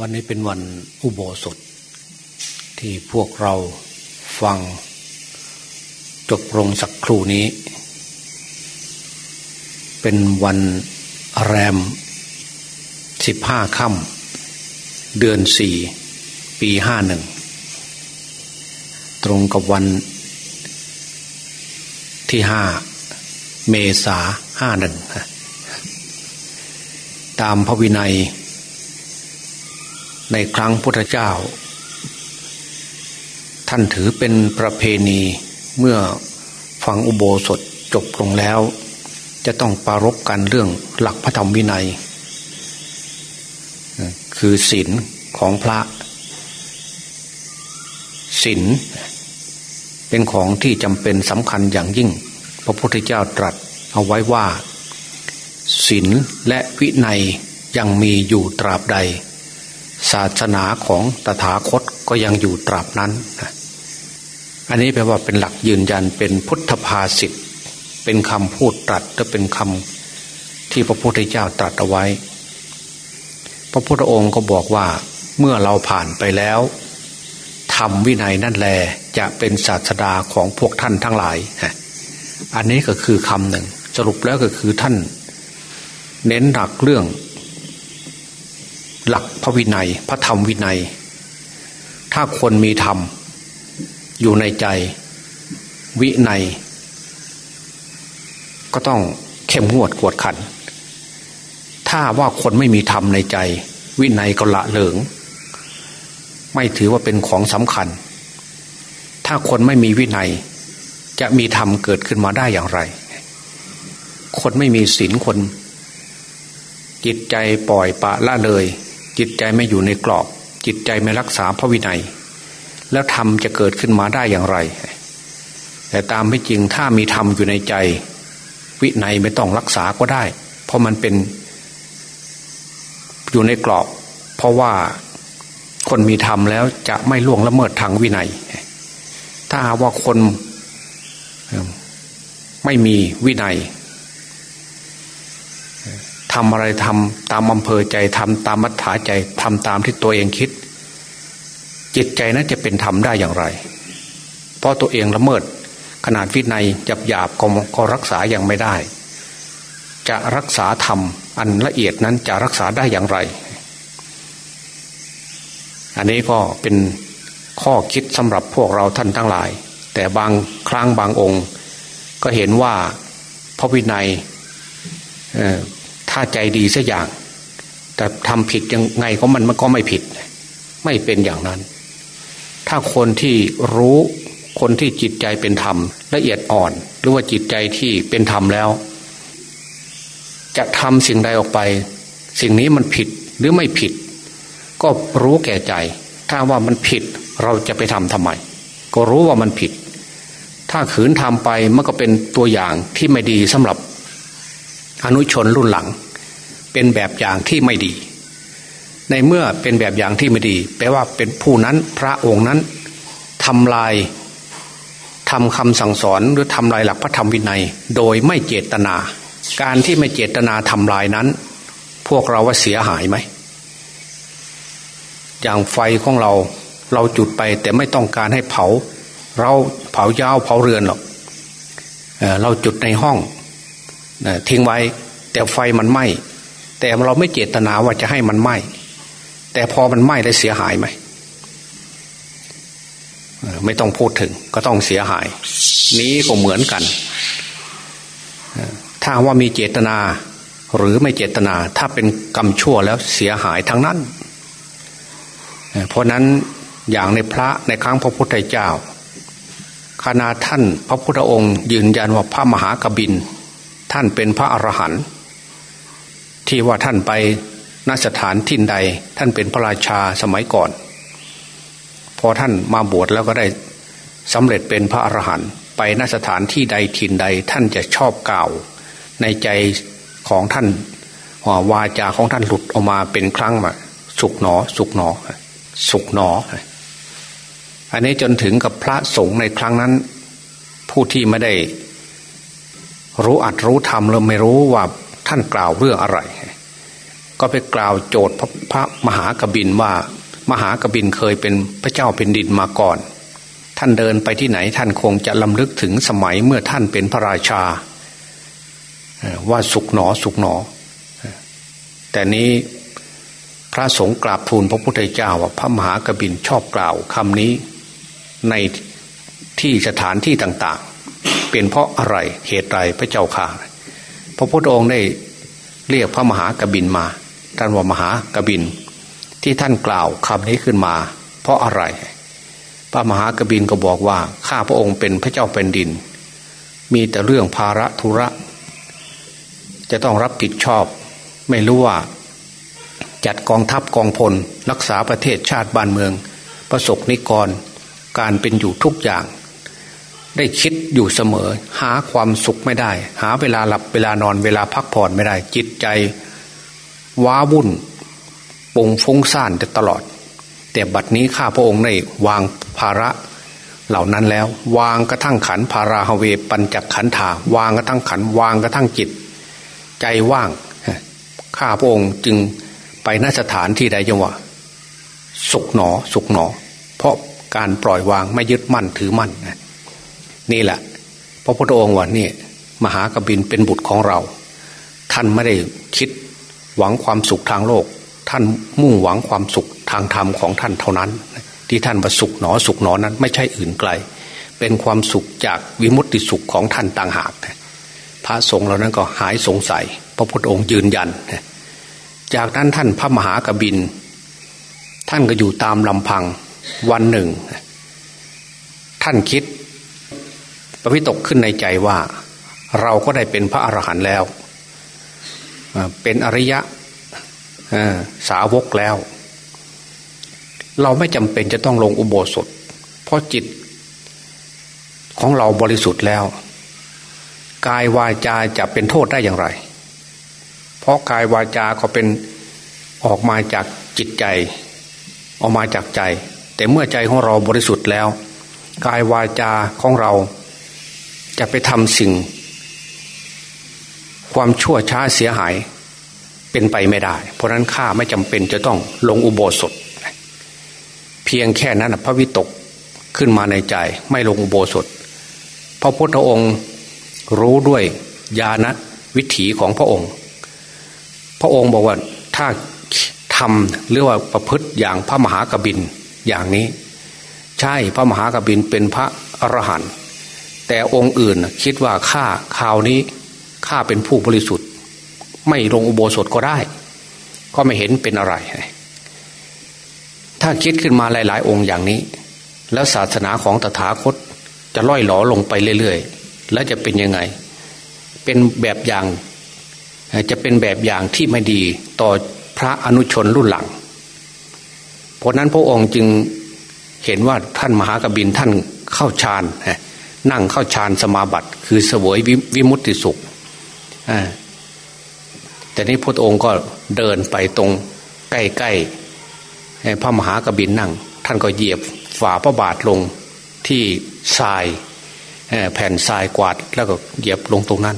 วันนี้เป็นวันอุโบสถ ที่พวกเราฟัง จบลงสักครู่นี้ เป็นวันแรมสิบห้าค่ำเดือนสี่ปีห้าหนึ่ง ตรงกับวันที่ห้าเมษาห้าหนึ่งตามพระวินัย ในครั้งพุทธเจ้า ท่านถือเป็นประเพณีเมื่อฟังอุโบสถจบลงแล้ว จะต้องปรารบกันเรื่องหลักพระธรรมวินัย คือศีลของพระศีลเป็นของที่จำเป็นสำคัญอย่างยิ่ง พระพุทธเจ้าตรัสเอาไว้ว่าศีลและวินัยยังมีอยู่ตราบใด ศาสนาของตถาคตก็ยังอยู่ตราบนั้น อันนี้แปลว่าเป็นหลักยืนยันเป็นพุทธภาษิตเป็นคำพูดตรัสและเป็นคำที่พระพุทธเจ้าตรัสเอาไว้ พระพุทธองค์ก็บอกว่าเมื่อเราผ่านไปแล้วทำวินัยนั่นแลจะเป็นศาสดาของพวกท่านทั้งหลายอันนี้ก็คือคำหนึ่ง สรุปแล้วก็คือท่าน เน้นหนักเรื่อง หลักพระวินัย พระธรรมวินัย ถ้าคนมีธรรม อยู่ในใจวินัย ก็ต้องเข้มงวดกวดขัน ถ้าว่าคนไม่มีธรรมในใจ วินัยก็ละเหลิง ไม่ถือว่าเป็นของสำคัญ ถ้าคนไม่มีวินัย จะมีธรรมเกิดขึ้นมาได้อย่างไร คนไม่มีศีลคนจิตใจปล่อยปะละเลย จิตใจไม่อยู่ในกรอบ จิตใจไม่รักษาพระวินัย แล้วธรรมจะเกิดขึ้นมาได้อย่างไร แต่ตามไม่จริงถ้ามีธรรมอยู่ในใจ วินัยไม่ต้องรักษาก็ได้ เพราะมันเป็นอยู่ในกรอบ เพราะว่าคนมีธรรมแล้วจะไม่ล่วงละเมิดทางวินัย ถ้าหาว่าคนไม่มีวินัย ทำอะไรทำตามอำเภอใจทำตามมัธยาใจทำตามที่ตัวเองคิด จิตใจนั้นจะเป็นธรรมได้อย่างไร เพราะตัวเองละเมิด ขนาดวินัยหยาบหยาบก็รักษาอย่างไม่ได้ จะรักษาธรรมอันละเอียดนั้นจะรักษาได้อย่างไร อันนี้ก็เป็นข้อคิดสำหรับพวกเราท่านทั้งหลาย แต่บางครั้งบางองค์ ก็เห็นว่าพระวินัย ถ้าใจดีสักอย่าง แต่ทำผิดยังไงก็มันมันก็ไม่ผิด ไม่เป็นอย่างนั้น ถ้าคนที่รู้คนที่จิตใจเป็นธรรมละเอียดอ่อน หรือว่าจิตใจที่เป็นธรรมแล้ว จะทำสิ่งใดออกไป สิ่งนี้มันผิดหรือไม่ผิด ก็รู้แก่ใจ ถ้าว่ามันผิดเราจะไปทำทำไม ก็รู้ว่ามันผิด ถ้าขืนทำไปมันก็เป็นตัวอย่างที่ไม่ดีสำหรับ อนุชนรุ่นหลัง เป็นแบบอย่างที่ไม่ดี ในเมื่อเป็นแบบอย่างที่ไม่ดี แปลว่าเป็นผู้นั้นพระองค์นั้นทำลายทำคำสั่งสอนหรือทำลายหลักพระธรรมวินัย โดยไม่เจตนา การที่ไม่เจตนาทำลายนั้น พวกเราว่าเสียหายไหมอย่างไฟของเราเราจุดไปแต่ไม่ต้องการให้เผา เราเผายาวเผาเรือนหรอกเเราจุดในห้อง ทิ้งไว้ แต่ไฟมันไหม้แต่เราไม่เจตนาว่าจะให้มันไหม้แต่พอมันไหม้แล้วเสียหายไหมไม่ต้องพูดถึงก็ต้องเสียหาย นี้ก็เหมือนกัน ถ้าว่ามีเจตนาหรือไม่เจตนา ถ้าเป็นกรรมชั่วแล้วเสียหายทั้งนั้น เพราะนั้นอย่างในพระในครั้งพระพุทธเจ้าขณะท่านพระพุทธองค์ยืนยันว่าพระมหากบิน ท่านเป็นพระอรหันต์ที่ว่าท่านไปนสถานทิ่ใด ท่านเป็นพระราชาสมัยก่อน พอท่านมาบวชแล้วก็ได้สำเร็จเป็นพระอรหันต์ไปนสถานที่ใดทิ่นใดท่านจะชอบกล่าว ในใจของท่านวาจาของท่านหลุดออกมาเป็นครั้งมาสุกหนอ สุกหนอ สุกหนอ อันนี้จนถึงกับพระสงฆ์ในครั้งนั้น ผู้ที่ไม่ได้ รู้อัดรู้ทำเลยไม่รู้ว่าท่านกล่าวเรื่องอะไร ก็ไปกล่าวโจทย์พระพระมหากบินว่ามหากบินเคยเป็นพระเจ้าเป็นดินมาก่อน ท่านเดินไปที่ไหนท่านคงจะลำลึกถึงสมัยเมื่อท่านเป็นพระราชา ว่าสุขหนอสุขหนอ แต่นี้พระสงฆ์กราบทูลพระพุทธเจ้าว่าพระมหากบินชอบกล่าวคำนี้ในที่สถานที่ต่างๆ เป็นเพราะอะไรเหตุไรพระเจ้าข่าพระพุทธองค์ได้เรียกพระมหากบินมาท่านว่ามหากบิน ที่ท่านกล่าวคำนี้ขึ้นมา เพราะอะไร พระมหากบินก็บอกว่าข้าพระองค์เป็นพระเจ้าเป็นดิน มีแต่เรื่องภาระธุระ จะต้องรับผิดชอบ ไม่รู้ว่า จัดกองทัพกองพล รักษาประเทศชาติบ้านเมือง ประสบนิกร การเป็นอยู่ทุกอย่าง ได้คิดอยู่เสมอ หาความสุขไม่ได้ หาเวลาหลับเวลานอนเวลาพักผ่อนไม่ได้ จิตใจ ว้าวุ่นปงฟุ้งซ่านตลอด แต่บัดนี้ข้าพระองค์ได้วางภาระเหล่านั้นแล้ว วางกระทั่งขันภาราฮเวปัญจขันธาวางกระทั่งขันวางกระทั่งจิต ใจว่างข้าพระองค์จึงไปนสถานที่ใดจังหวะสุขหนอ สุขหนอ เพราะการปล่อยวางไม่ยึดมั่นถือมั่นนี่ นี่แหละพระพุทธองค์ว่านี่มหากบินเป็นบุตรของเรา ท่านไม่ได้คิดหวังความสุขทางโลก ท่านมุ่งหวังความสุขทางธรรมของท่านเท่านั้น ที่ท่านประสุขหนอสุขหนอนั้น ไม่ใช่อื่นไกล เป็นความสุขจากวิมุตติสุขของท่านต่างหาก พระสงฆ์เหล่านั้นก็หายสงสัย พระพุทธองค์ยืนยัน จากนั้นท่านพระมหากบิน ท่านก็อยู่ตามลำพังวันหนึ่ง ท่านคิด วิตกขึ้นในใจว่า เราก็ได้เป็นพระอรหันต์แล้ว เป็นอริยะสาวกแล้ว เราไม่จำเป็นจะต้องลงอุโบสถ เพราะจิตของเราบริสุทธิ์แล้ว กายวาจาจะเป็นโทษได้อย่างไร เพราะกายวาจาก็เป็นออกมาจากจิตใจ ออกมาจากใจ แต่เมื่อใจของเราบริสุทธิ์แล้ว กายวาจาของเรา จะไปทำสิ่ง ความชั่วช้าเสียหายเป็นไปไม่ได้ เพราะนั้นข้าไม่จำเป็นจะต้องลงอุโบสถ เพียงแค่นั้นพระวิตกขึ้นมาในใจไม่ลงอุโบสถ พระพุทธองค์รู้ด้วยญาณวิถีของพระองค์ พระองค์บอกว่าถ้าทำหรือว่าประพฤติอย่างพระมหากบินอย่างนี้ ใช่พระมหากบินเป็นพระอรหันต์ แต่องค์อื่นคิดว่าข้าข่าวนี้ข้าเป็นผู้บริสุทธิ์ ไม่ลงอุโบสถก็ได้ ก็ไม่เห็นเป็นอะไร ถ้าคิดขึ้นมาหลาย ๆ องค์อย่างนี้ แล้วศาสนาของตถาคตจะล่อยหลอลงไปเรื่อยๆ แล้วจะเป็นยังไง เป็นแบบอย่างจะเป็นแบบอย่างที่ไม่ดีต่อพระอนุชนรุ่นหลัง เพราะนั้นพระองค์จึงเห็นว่าท่านมหากบินท่านเข้าฌาน นั่งเข้าฌานสมาบัติ คือเสวยวิมุตติสุขแต่นี้พระองค์ก็เดินไปตรงใกล้ๆพระมหากบินนั่ง ท่านก็เหยียบฝ่าพระบาทลงที่ทรายแผ่นทรายกวาดแล้วก็เหยียบลงตรงนั้น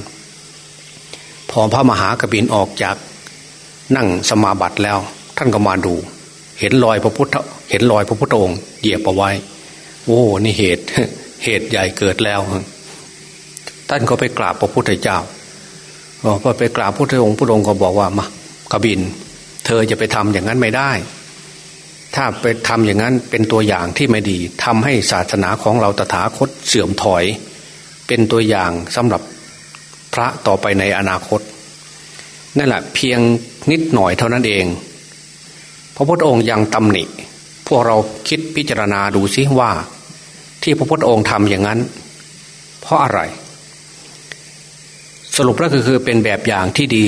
พอพระมหากบินออกจากนั่งสมาบัติแล้ว ท่านก็มาดู เห็นรอยพระพุทธ เห็นรอยพระพุทธองค์เหยียบเอาไว้ โอ้ นี่เหตุ เหตุใหญ่เกิดแล้ว ท่านก็ไปกราบพระพุทธเจ้าพอไปกราบพระพุทธองค์พระองค์ก็บอกว่ามากบิน เธอจะไปทำอย่างนั้นไม่ได้ ถ้าไปทำอย่างนั้นเป็นตัวอย่างที่ไม่ดีทำให้ศาสนาของเราตถาคตเสื่อมถอย เป็นตัวอย่างสำหรับพระต่อไปในอนาคตนั่นแหละเพียงนิดหน่อยเท่านั้นเอง พระพุทธองค์ยังตำหนิ พวกเราคิดพิจารณาดูซิว่า ที่พระพุทธองค์ทำอย่างนั้น เพราะอะไร สรุปแล้วก็คือเป็นแบบอย่างที่ดี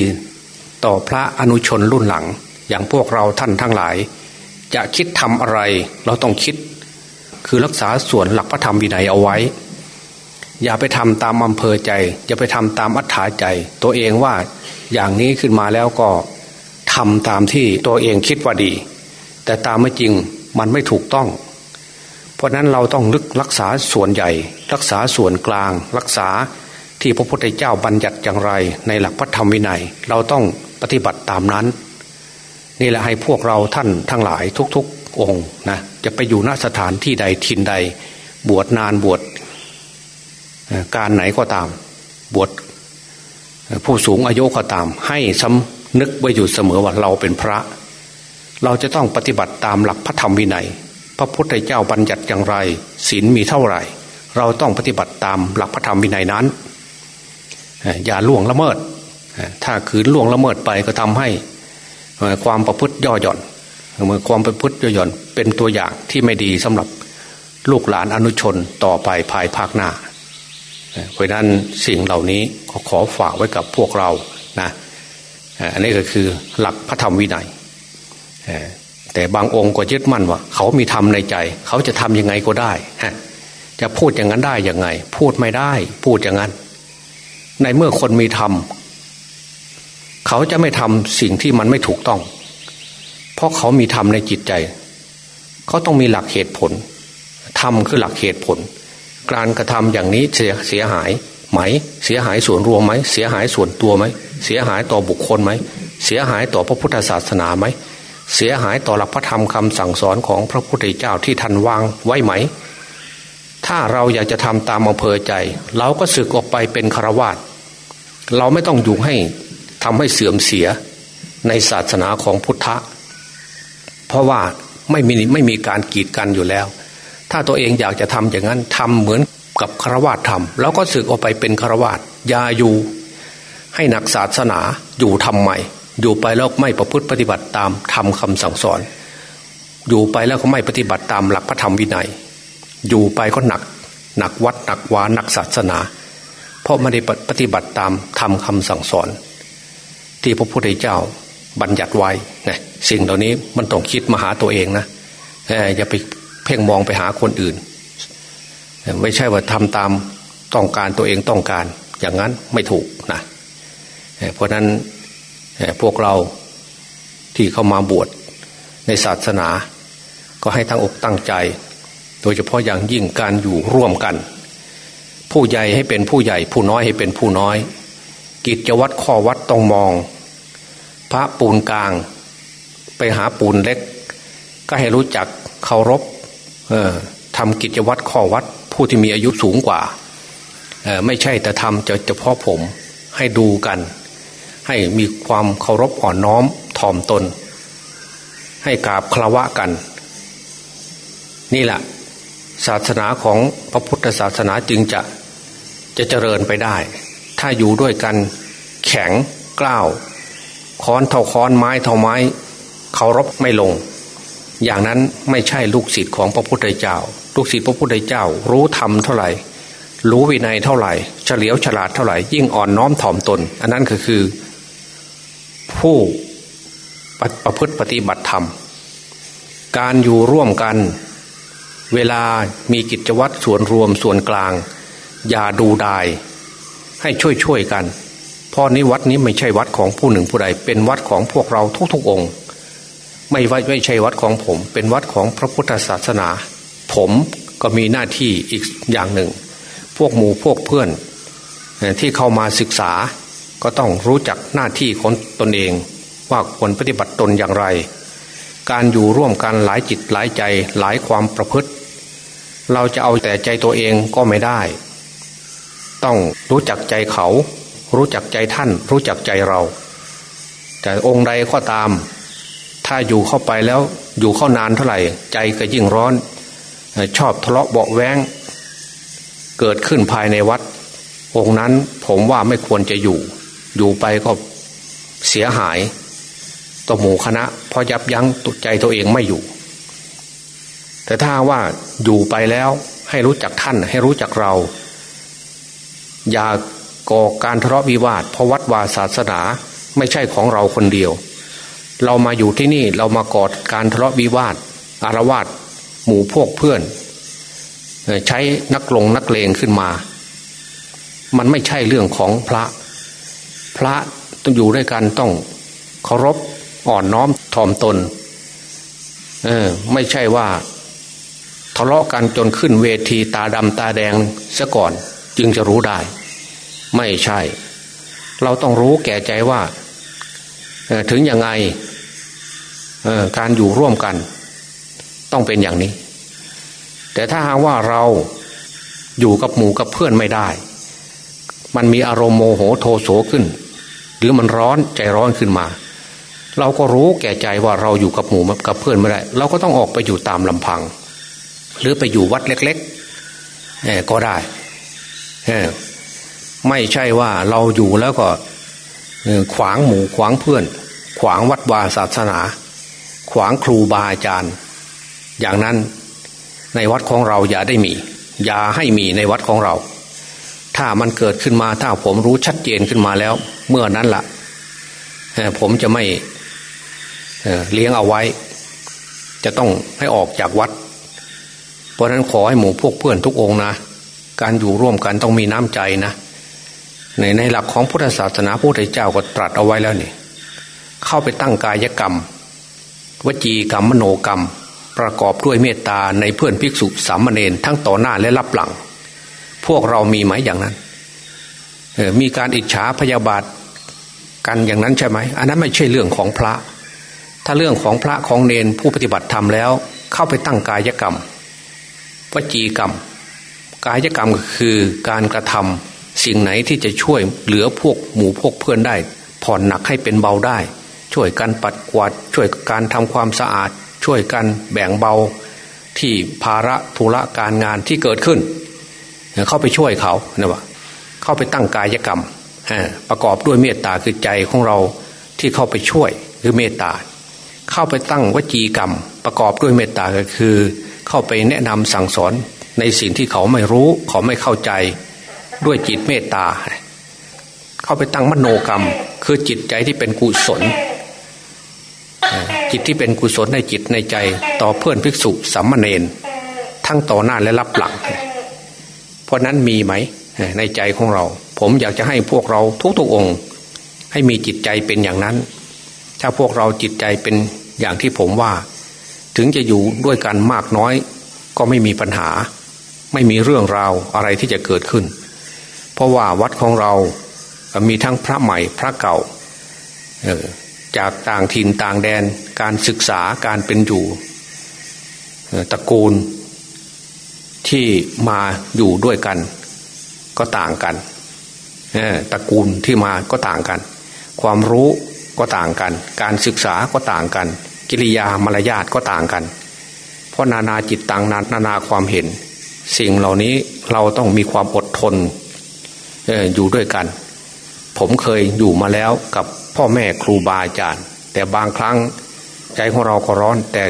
ต่อพระอนุชนรุ่นหลัง อย่างพวกเราท่านทั้งหลาย จะคิดทำอะไร เราต้องคิด คือรักษาส่วนหลักพระธรรมวินัยเอาไว้ อย่าไปทำตามอำเภอใจ อย่าไปทำตามอัธยาใจ ตัวเองว่าอย่างนี้ขึ้นมาแล้วก็ทำตามที่ตัวเองคิดว่าดี แต่ตามไม่จริงมันไม่ถูกต้อง เพราะนั้นเราต้องลึกรักษาส่วนใหญ่ รักษาส่วนกลาง รักษาที่พระพุทธเจ้าบัญญัติอย่างไร ในหลักพระธรรมวินัย เราต้องปฏิบัติตามนั้น นี่แหละให้พวกเราท่านทั้งหลายทุกๆองค์นะจะไปอยู่ณสถานที่ใดทินใด บวชนานบวชการไหนก็ตาม บวชผู้สูงอายุก็ตาม ให้สำนึกไว้อยู่เสมอว่าเราเป็นพระ เราจะต้องปฏิบัติตามหลักพระธรรมวินัย พระพุทธเจ้าบัญญัติอย่างไรศีลมีเท่าไหร่ เราต้องปฏิบัติตามหลักพระธรรมวินัยนั้น อย่าล่วงละเมิด ถ้าคืนล่วงละเมิดไปก็ทำให้ความประพฤติย่อหย่อนเมื่อความประพฤติย่อหย่อนเป็นตัวอย่างที่ไม่ดีสำหรับลูกหลานอนุชนต่อไปภายภาคหน้าเพราะนั้นสิ่งเหล่านี้ขอขอฝากไว้กับพวกเรานะอันนี้ก็คือหลักพระธรรมวินัย แต่บางองค์ก็ยึดมั่นว่า เขามีธรรมในใจ เขาจะทำยังไงก็ได้จะพูดอย่างนั้นได้ยังไง พูดไม่ได้ พูดอย่างนั้น ในเมื่อคนมีธรรมเขาจะไม่ทำสิ่งที่มันไม่ถูกต้อง เพราะเขามีธรรมในจิตใจ เขาต้องมีหลักเหตุผลธรรมคือหลักเหตุผล การกระทำอย่างนี้เสียเสียหายไหม เสียหายส่วนรวมไหม เสียหายส่วนตัวไหม เสียหายต่อบุคคลไหม เสียหายต่อพระพุทธศาสนาไหม เสียหายต่อหลักพระธรรมคำสั่งสอนของพระพุทธเจ้าที่ท่านวางไว้ไหม ถ้าเราอยากจะทำตามอำเภอใจ เราก็สึกออกไปเป็นคาวาสเราไม่ต้องอยู่ให้ทำให้เสื่อมเสียในศาสนาของพุทธะ เพราะว่าไม่มีไม่มีการกีดกันอยู่แล้ว ถ้าตัวเองอยากจะทำอย่างนั้นทำเหมือนกับคาวาสทำแล้วก็สึกออกไปเป็นคาวาสยาอยู่ให้หนักศาสนาอยู่ทำใหม่ อยู่ไปแล้วไม่ประพฤติปฏิบัติตามทำคำสั่งสอน อยู่ไปแล้วก็ไม่ปฏิบัติตามหลักพระธรรมวินัย อยู่ไปก็หนัก หนักวัดหนักวาหนักศาสนา เพราะไม่ได้ปฏิบัติตามทำคำสั่งสอน ที่พระพุทธเจ้าบัญญัติไว้นะสิ่งเหล่านี้มันต้องคิดมาหาตัวเองนะอย่าไปเพ่งมองไปหาคนอื่น ไม่ใช่ว่าทำตามต้องการตัวเองต้องการ อย่างนั้นไม่ถูกนะเพราะนั้น พวกเราที่เข้ามาบวชในศาสนา ก็ให้ทั้งอกตั้งใจ โดยเฉพาะอย่างยิ่งการอยู่ร่วมกัน ผู้ใหญ่ให้เป็นผู้ใหญ่ ผู้น้อยให้เป็นผู้น้อย กิจวัตรข้อวัดต้องมอง พระปูนกลาง ไปหาปูนเล็ก ก็ให้รู้จักเคารพทำกิจวัตรข้อวัดผู้ที่มีอายุสูงกว่าไม่ใช่แต่ทำจะเฉพาะผมให้ดูกัน ให้มีความเคารพอ่อนน้อมถ่อมตน ให้กราบคารวะกัน นี่แหละศาสนาของพระพุทธศาสนาจึงจะจะเจริญไปได้ ถ้าอยู่ด้วยกันแข็งกล้าวค้อนเท่าค้อนไม้เท่าไม้เคารพไม่ลง อย่างนั้นไม่ใช่ลูกศิษย์ของพระพุทธเจ้า ลูกศิษย์พระพุทธเจ้า รู้ธรรมเท่าไหร่ รู้วินัยเท่าไหร่ เฉลียวฉลาดเท่าไหร่ ยิ่งอ่อนน้อมถ่อมตน อันนั้นก็คือ ผู้ประพฤติปฏิบัติธรรม การอยู่ร่วมกัน เวลามีกิจวัตรส่วนรวมส่วนกลาง อย่าดูดาย ให้ช่วยช่วยกัน เพราะนี้วัดนี้ไม่ใช่วัดของผู้หนึ่งผู้ใด เป็นวัดของพวกเราทุกๆองค์ ไม่ไไม่ใช่วัดของผม เป็นวัดของพระพุทธศาสนา ผมก็มีหน้าที่อีกอย่างหนึ่ง พวกหมู่พวกเพื่อนที่เข้ามาศึกษา ก็ต้องรู้จักหน้าที่ของตนเองว่าควรปฏิบัติตนอย่างไร การอยู่ร่วมกันหลายจิตหลายใจหลายความประพฤติ เราจะเอาแต่ใจตัวเองก็ไม่ได้ ต้องรู้จักใจเขา รู้จักใจท่าน รู้จักใจเรา แต่องค์ใดก็ตาม ถ้าอยู่เข้าไปแล้วอยู่เข้านานเท่าไหร่ ใจก็ยิ่งร้อน ชอบทะเลาะเบาแวงเกิดขึ้นภายในวัด องค์นั้นผมว่าไม่ควรจะอยู่ อยู่ไปก็เสียหายต่อหมู่คณะพอยับยั้งตุใจตัวเองไม่อยู่ แต่ถ้าว่าอยู่ไปแล้วให้รู้จักท่านให้รู้จักเรา อย่าก่อการทะเลาะวิวาทเพราะวัดวาศาสนาไม่ใช่ของเราคนเดียว เรามาอยู่ที่นี่เรามากอดการทะเลาะวิวาทอารวาสหมู่พวกเพื่อน ใช้นักลงนักเลงขึ้นมา มันไม่ใช่เรื่องของพระ พระต้องอยู่ด้วยกันต้องเคารพอ่อนน้อมถ่อมตน เออ ไม่ใช่ว่า ทะเลาะกันจนขึ้นเวทีตาดำตาแดงซะก่อน จึงจะรู้ได้ ไม่ใช่ เราต้องรู้แก่ใจว่าถึงยังไงการอยู่ร่วมกัน ต้องเป็นอย่างนี้ แต่ถ้าหากว่าเราอยู่กับหมู่กับเพื่อนไม่ได้ มันมีอารมณ์โมโหโทโสขึ้น หรือมันร้อนใจร้อนขึ้นมา เราก็รู้แก่ใจว่าเราอยู่กับหมู่กับเพื่อนไม่ได้ เราก็ต้องออกไปอยู่ตามลำพัง หรือไปอยู่วัดเล็กๆก็ได้ไม่ใช่ว่าเราอยู่แล้วก็ขวางหมู่ขวางเพื่อน ขวางวัดวาศาสนา ขวางครูบาอาจารย์ อย่างนั้นในวัดของเราอย่าได้มี อย่าให้มีในวัดของเรา ถ้ามันเกิดขึ้นมาถ้าผมรู้ชัดเจนขึ้นมาแล้ว เมื่อนั้นละ่ะผมจะไม่เลี้ยงเอาไว้ จะต้องให้ออกจากวัด เพราะนั้นขอให้หมู่พวกเพื่อนทุกองนะ การอยู่ร่วมกันต้องมีน้ำใจนะ ในในหลักของพุทธศาสนาพระพุทธเจ้าก็ตรัสเอาไว้แล้วนี่เข้าไปตั้งกายกรรม วจีกรรมมโนกรรม ประกอบด้วยเมตตาในเพื่อนภิกษุสามเณรทั้งต่อหน้าและรับหลัง พวกเรามีไหมอย่างนั้นมีการอิจฉาพยาบาทกันอย่างนั้นใช่ไหม อันนั้นไม่ใช่เรื่องของพระ ถ้าเรื่องของพระของเนนผู้ปฏิบัติธรรมแล้ว เข้าไปตั้งกายกรรมวจีกรรม กายกรรมคือการกระทำสิ่งไหนที่จะช่วยเหลือพวกหมู่พวกเพื่อนได้ ผ่อนหนักให้เป็นเบาได้ ช่วยกันปัดกวาดช่วยการทำความสะอาด ช่วยกันแบ่งเบาที่ภาระธุระการงานที่เกิดขึ้น เข้าไปช่วยเขานะว่าเข้าไปตั้งกายกรรมประกอบด้วยเมตตาคือใจของเราที่เข้าไปช่วยคือเมตตา เข้าไปตั้งวจีกรรม ประกอบด้วยเมตตาก็คือ เข้าไปแนะนำสั่งสอนในสิ่งที่เขาไม่รู้เขาไม่เข้าใจด้วยจิตเมตตา เข้าไปตั้งมโนกรรม คือจิตใจที่เป็นกุศลจิตที่เป็นกุศลในจิตในใจ ต่อเพื่อนภิกษุสัมมาเนนทั้งต่อหน้าและรับหลัง เพราะนั้นมีไหมในใจของเรา ผมอยากจะให้พวกเราทุกๆองค์ ให้มีจิตใจเป็นอย่างนั้น ถ้าพวกเราจิตใจเป็นอย่างที่ผมว่า ถึงจะอยู่ด้วยกันมากน้อย ก็ไม่มีปัญหา ไม่มีเรื่องราวอะไรที่จะเกิดขึ้น เพราะว่าวัดของเรามีทั้งพระใหม่พระเก่าจากต่างถิ่นต่างแดน การศึกษาการเป็นอยู่ตระกูล ที่มาอยู่ด้วยกัน ก็ต่างกันตระกูลที่มาก็ต่างกัน ความรู้ก็ต่างกัน การศึกษาก็ต่างกัน กิริยามารยาทก็ต่างกัน เพราะนานาจิตต่างนานาความเห็น สิ่งเหล่านี้เราต้องมีความอดทนอยู่ด้วยกัน ผมเคยอยู่มาแล้วกับพ่อแม่ครูบาอาจารย์ แต่บางครั้งใจของเราก็ร้อนแต่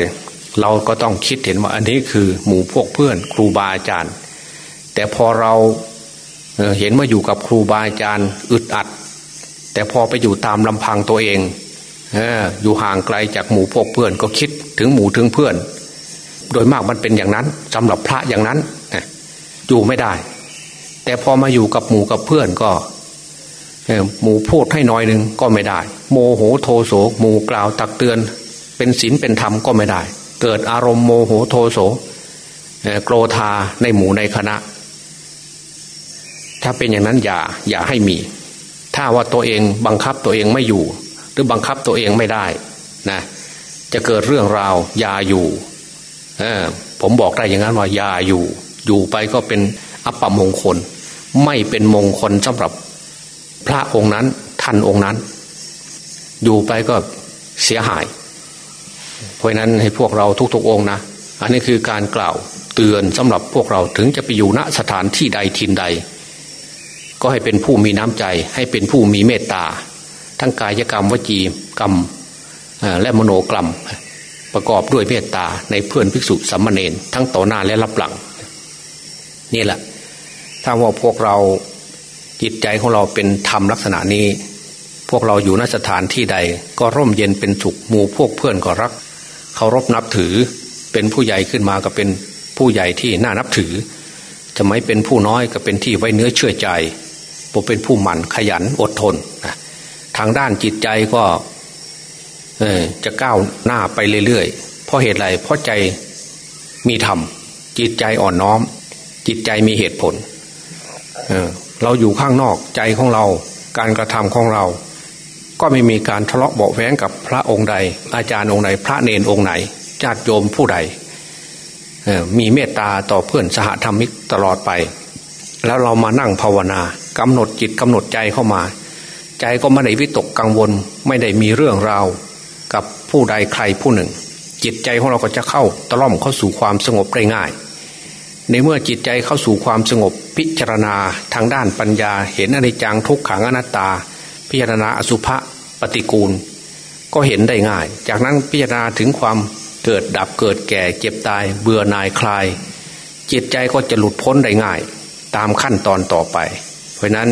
เราก็ต้องคิดเห็นว่าอันนี้คือหมู่พวกเพื่อนครูบาอาจารย์ แต่พอเราเห็นว่าอยู่กับครูบาอาจารย์ อึดอัด แต่พอไปอยู่ตามลำพังตัวเองอยู่ห่างไกลจากหมู่พวกเพื่อนก็คิดถึงหมู่ถึงเพื่อน โดยมากมันเป็นอย่างนั้นสำหรับพระอย่างนั้นอยู่ไม่ได้ แต่พอมาอยู่กับหมู่กับเพื่อนก็หมู่พูดให้น้อยหนึ่งก็ไม่ได้ โมโหโทโสหมู่กล่าวตักเตือน เป็นศีลเป็นธรรมก็ไม่ได้ เกิดอารมณ์โมโหโทโสโกรธาในหมู่ในคณะ ถ้าเป็นอย่างนั้นอย่าอย่าให้มี ถ้าว่าตัวเองบังคับตัวเองไม่อยู่ หรือบังคับตัวเองไม่ได้นะจะเกิดเรื่องราวอย่าอยู่ผมบอกได้อย่างนั้นว่าอย่าอยู่ อยู่ไปก็เป็นอัปมงคล ไม่เป็นมงคลสำหรับพระองค์นั้นท่านองค์นั้น อยู่ไปก็เสียหาย เพราะนั้นให้พวกเราทุกๆองนะ อันนี้คือการกล่าวเตือนสำหรับพวกเราถึงจะไปอยู่ณสถานที่ใดทินใด ก็ให้เป็นผู้มีน้ำใจ ให้เป็นผู้มีเมตตา ทั้งกายกรรมวจีกรรมและมโนกรรม ประกอบด้วยเมตตาในเพื่อนภิกษุสัมมาเนนทั้งต่อหน้าและรับหลัง นี่แหละ ถ้าว่าพวกเราจิตใจของเราเป็นธรรมลักษณะนี้ พวกเราอยู่นสถานที่ใด ก็ร่มเย็นเป็นสุขหมู่พวกเพื่อนก็รัก เคารพนับถือ เป็นผู้ใหญ่ขึ้นมาก็เป็นผู้ใหญ่ที่น่านับถือจะไม่เป็นผู้น้อยก็เป็นที่ไว้เนื้อเชื่อใจผมเป็นผู้หมั่นขยันอดทนนะทางด้านจิตใจก็จะก้าวหน้าไปเรื่อยๆ เพราะเหตุไร เพราะใจมีธรรม จิตใจอ่อนน้อม จิตใจมีเหตุผล เราอยู่ข้างนอกใจของเรา การกระทำของเรา ก็ไม่มีการทะเลาะเบาแหวงกับพระองค์ใด อาจารย์องค์ใดพระเนนองค์ไหนญาติโยมผู้ใดมีเมตตาต่อเพื่อนสหธรรมิกตลอดไป แล้วเรามานั่งภาวนากำหนดจิตกำหนดใจเข้ามา ใจก็ไม่ได้วิตกกังวลไม่ได้มีเรื่องราวกับผู้ใดใครผู้หนึ่ง จิตใจของเราก็จะเข้าตล่อมเข้าสู่ความสงบได้ง่าย ในเมื่อจิตใจเข้าสู่ความสงบพิจารณาทางด้านปัญญา เห็นอนิจจังทุกขังอนัตตา พิจารณาอสุภะปฏิกูล ก็เห็นได้ง่าย จากนั้นพิจารณาถึงความเกิดดับเกิดแก่เจ็บตาย เบื่อนายคลาย จิตใจก็จะหลุดพ้นได้ง่าย ตามขั้นตอนต่อไป เพราะนั้น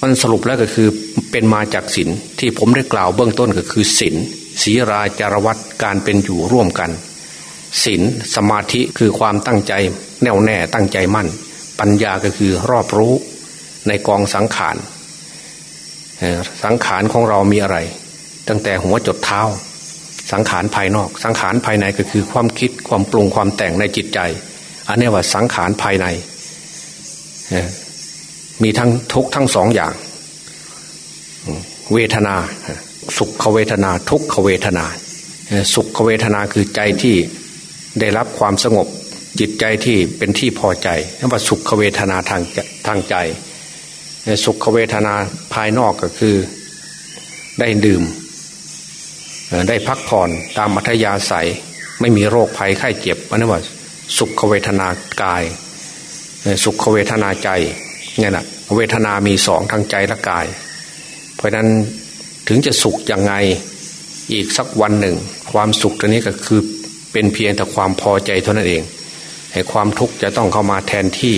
มันสรุปแล้วก็คือเป็นมาจากศีลที่ผมได้กล่าวเบื้องต้นก็คือศีลศีราจารวัตการเป็นอยู่ร่วมกันศีลสมาธิคือความตั้งใจ แน่วแน่ตั้งใจมั่น ปัญญาก็คือรอบรู้ในกองสังขาร สังขารของเรามีอะไร ตั้งแต่หัวจดเท้า สังขารภายนอก สังขารภายในก็คือความคิดความปรุงความแต่งในจิตใจ อันนี้ว่าสังขารภายใน มีทั้งทุกทั้งสองอย่าง เวทนา สุขเวทนา ทุกขเวทนา สุขเวทนาคือใจที่ได้รับความสงบจิตใจที่เป็นที่พอใจนั่นว่าสุขเวทนาทางทางใจ สุขเวทนาภายนอกก็คือได้ดื่ม ได้พักผ่อนตามมัธยาศัย ไม่มีโรคภัยไข้เจ็บอันนั้นว่า สุขเวทนากาย สุขเวทนาใจเนี่ยนะเวทนามีสองทางใจและกาย เพราะนั้นถึงจะสุขยังไงอีกสักวันหนึ่ง ความสุขตัวนี้ก็คือเป็นเพียงแต่ความพอใจเท่านั้นเองให้ความทุกข์จะต้องเข้ามาแทนที่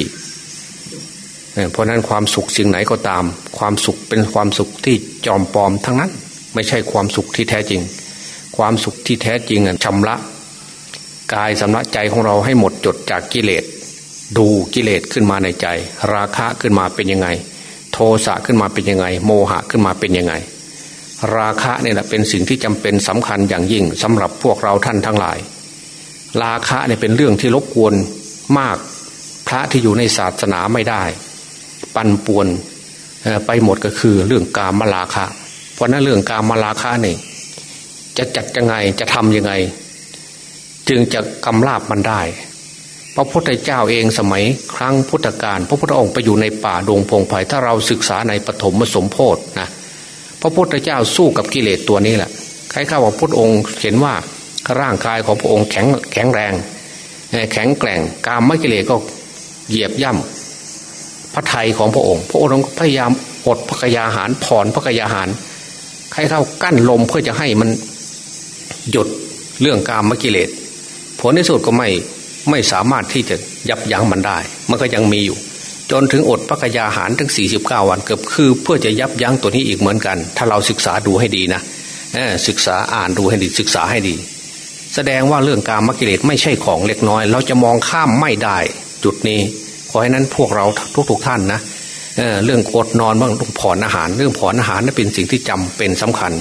เพราะนั้นความสุขสิ่งไหนก็ตาม ความสุขเป็นความสุขที่จอมปลอมทั้งนั้น ไม่ใช่ความสุขที่แท้จริง ความสุขที่แท้จริงชำระ กายสำระใจของเราให้หมดจดจากกิเลสดูกิเลสขึ้นมาในใจ ราคะขึ้นมาเป็นยังไง โทสะขึ้นมาเป็นยังไง โมหะขึ้นมาเป็นยังไง ราคะเนี่ยแหละเป็นสิ่งที่จำเป็นสำคัญอย่างยิ่งสำหรับพวกเราท่านทั้งหลาย ราคะเนี่ยเป็นเรื่องที่รบกวนมาก พระที่อยู่ในศาสนาไม่ได้ ปันป่วนไปหมดก็คือเรื่องกามราคะ เพราะนั้นเรื่องกามราคะนี่จะจัดยังไงจะทำยังไง จึงจะกำลาบมันได้ พระพุทธเจ้าเองสมัยครั้งพุทธกาลพระพุทธองค์ไปอยู่ในป่าดงพงไผ่ถ้าเราศึกษาในปฐมสมโพธนะพระพุทธเจ้าสู้กับกิเลสตัวนี้แหละใครข้าว่าพุทธองค์เห็นว่าร่างกายของพระองค์แข็งแข็งแรง แข็งแกร่งกามกิเลสก็เหยียบย่ำ ระไทยของพระองค์ พระองค์พยายามอดพระกยาหารผ่อนพระกยาหารใครเข้ากั้นลมเพื่อจะให้มันหยุดเรื่องการมกิเลสผลในสุดก็ไม่ไม่สามารถที่จะยับยั้งมันได้ มันก็ยังมีอยู่ จนถึงอดพระกยาหารถึง 49 วันเกือบคือ เพื่อจะยับยั้งตัวนี้อีกเหมือนกัน ถ้าเราศึกษาดูให้ดีนะศึกษาอ่านดูให้ดีศึกษาให้ดี แสดงว่าเรื่องการมกิเลสไม่ใช่ของเล็กน้อย เราจะมองข้ามไม่ได้ จุดนี้ ขอให้นั้นพวกเราทุกๆทท่านนะเเรื่องอดนอนบ้างผ่อนอาหาร เรื่องผ่อนอาหารนั่นเป็นสิ่งที่จำเป็นสำคัญ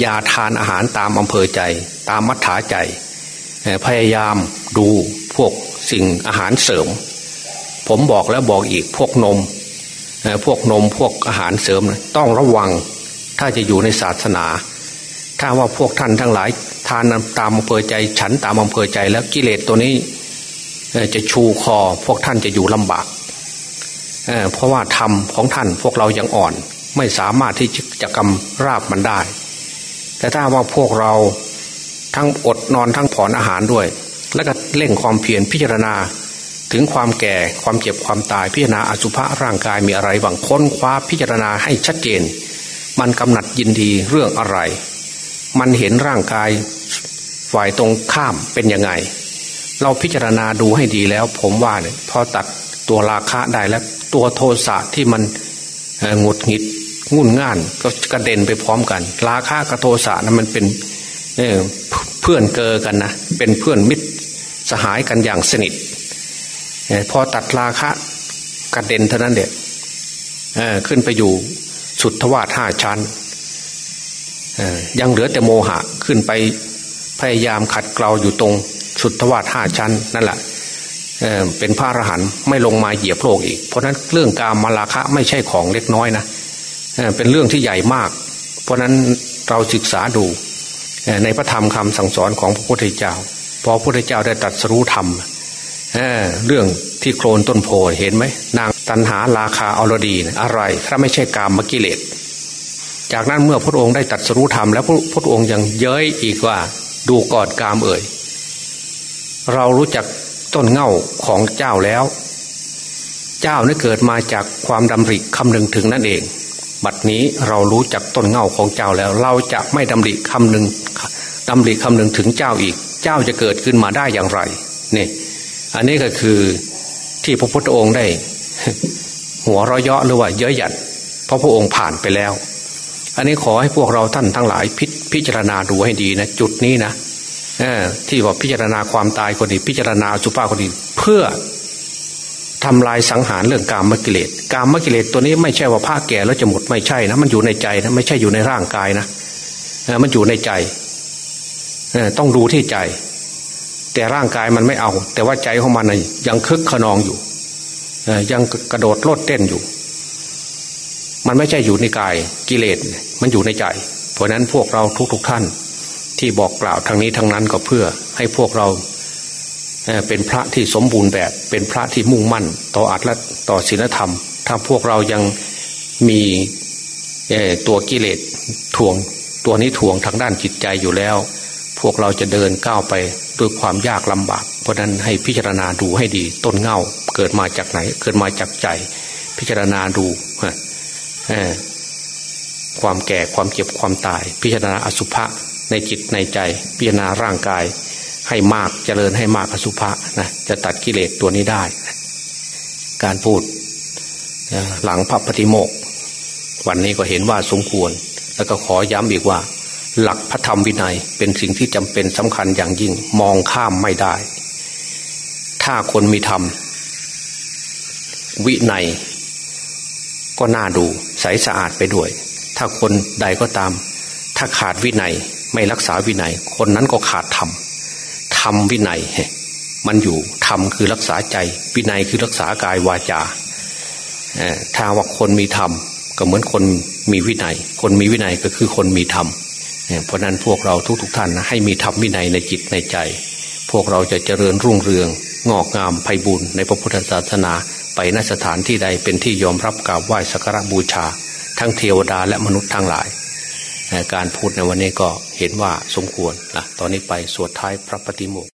อย่าทานอาหารตามอำเภอใจ ตามมัธยาใจพยายามดูพวกสิ่งอาหารเสริม ผมบอกแล้วบอกอีกพวกนมพวกนมพวกอาหารเสริมต้องระวังถ้าจะอยู่ในศาสนา ถ้าว่าพวกท่านทั้งหลายทานตามอำเภอใจ ฉันตามอำเภอใจแล้วกิเลสตัวนี้ จะชูคอพวกท่านจะอยู่ลำบากเพราะว่าธรรมของท่านพวกเรายังอ่อน ไม่สามารถที่จะกำราบมันได้ แต่ถ้าว่าพวกเราทั้งอดนอนทั้งผ่อนอาหารด้วย แล้วก็เร่งความเพียรพิจารณาถึงความแก่ความเจ็บความตายพิจารณาอสุภะร่างกายมีอะไรบางค้นคว้าพิจารณาให้ชัดเจน มันกำหนัดยินดีเรื่องอะไร มันเห็นร่างกายฝ่ายตรงข้ามเป็นยังไง เราพิจารณาดูให้ดีแล้ว ผมว่าเนี่ยพอตัดตัวราคะได้แล้ว ตัวโทสะที่มันหงุดหงิดงุ่นง่านก็กระเด็นไปพร้อมกัน ราคะกับโทสะนั้นมันเป็นเพื่อนเกอกันนะเป็นเพื่อนมิตรสหายกันอย่างสนิทพอตัดราคะกระเด็นเท่านั้นเด็ดขึ้นไปอยู่สุดทวารห้าชั้นยังเหลือแต่โมหะขึ้นไปพยายามขัดเกลาอยู่ตรง สุดทวารห้าชั้นนั่นแหละเเป็นพระอรหันต์ไม่ลงมาเหยียบโลกอีก เพราะนั้นเรื่องการมาราคะไม่ใช่ของเล็กน้อยนะเเป็นเรื่องที่ใหญ่มาก เพราะนั้นเราศึกษาดูในพระธรรมคำสั่งสอนของพระพุทธเจ้าพอพระพุทธเจ้าได้ตรัสรู้ธรรมเเรื่องที่โคลนต้นโพเห็นไหมนางตันหาราคาอรดีอะไร ถ้าไม่ใช่กามมกิเลสจากนั้นเมื่อพระองค์ได้ตัดสรู้ธรรมแล้วพระองค์ยังเย้ยอีกว่าดูก่อนกามเอ่ย เรารู้จักต้นเง่าของเจ้าแล้ว เจ้านี่เกิดมาจากความดำริคำนึงถึงนั่นเอง บัดนี้เรารู้จักต้นเง่าของเจ้าแล้ว เราจะไม่ดำริคำนึงดำริคำนึงถึงเจ้าอีก เจ้าจะเกิดขึ้นมาได้อย่างไรนี่อันนี้ก็คือที่พระพุทธองค์ได้ หัวร้อยเยาะหรือว่าเย้ยหยัดเพราะพระองค์ผ่านไปแล้ว อันนี้ขอให้พวกเราท่านทั้งหลายพพิจารณาดูให้ดีนะจุดนี้นะ ที่ว่าพิจารณาความตายก็ดีพิจารณาสุภาพก็ดีเพื่อทำลายสังหารเรื่องกามกิเลสกามมกิเลสตัวนี้ไม่ใช่ว่าผ้าแก่แล้วจะหมดไม่ใช่นะมันอยู่ในใจนะไม่ใช่อยู่ในร่างกายนะมันอยู่ในใจต้องดูที่ใจ แต่ร่างกายมันไม่เอา แต่ว่าใจของมันยังคึกขนองอยู่ยังกระโดดโลดเต้นอยู่ มันไม่ใช่อยู่ในกายกิเลสมันอยู่ในใจ เพราะนั้นพวกเราทุกๆทท่าน ที่บอกกล่าวทางนี้ทางนั้นก็เพื่อให้พวกเราเป็นพระที่สมบูรณ์แบบเป็นพระที่มุ่งมั่น ต่ออัตและต่อศีลธรรม ถ้าพวกเรายังมีตัวกิเลสถ่วง ตัวนี้ถ่วงทางด้านจิตใจอยู่แล้ว พวกเราจะเดินก้าวไปด้วยความยากลำบาก เพราะนั้นให้พิจารณาดูให้ดี ต้นเง่าเกิดมาจากไหน เกิดมาจากใจ พิจารณาดูความแก่ความเจ็บความตาย พิจารณาอสุภะ ในจิตในใจ พิจารณาร่างกาย ให้มากเจริญให้มากอสุภะนะจะตัดกิเลสตัวนี้ได้ การพูดหลังพระปฏิโมก วันนี้ก็เห็นว่าสมควร แล้วก็ขอย้ำอีกว่า หลักพระธรรมวินัยเป็นสิ่งที่จำเป็นสำคัญอย่างยิ่งมองข้ามไม่ได้ ถ้าคนมีธรรม วินัย ก็น่าดูใสสะอาดไปด้วย ถ้าคนใดก็ตาม ถ้าขาดวินัย ไม่รักษาวินัย คนนั้นก็ขาดธรรมธรรมวินัยมันอยู่ธรรมคือรักษาใจ วินัยคือรักษากายวาจาถ้าว่าคนมีธรรมก็เหมือนคนมีวินัย คนมีวินัยก็คือคนมีธรรมเพราะนั้นพวกเราทุกๆทท่านนะให้มีธรรมวินัยในจิตในใจ พวกเราจะเจริญรุ่งเรือง งอกงามไพบุญในพระพุทธศาสนา ไปนสถานที่ใดเป็นที่ยอมรับกราบไหว้สักการบูชา ทั้งเทวดาและมนุษย์ทั้งหลาย การพูดในวันนี้ก็เห็นว่าสมควรนะตอนนี้ไปสวดท้ายพระปฏิโมก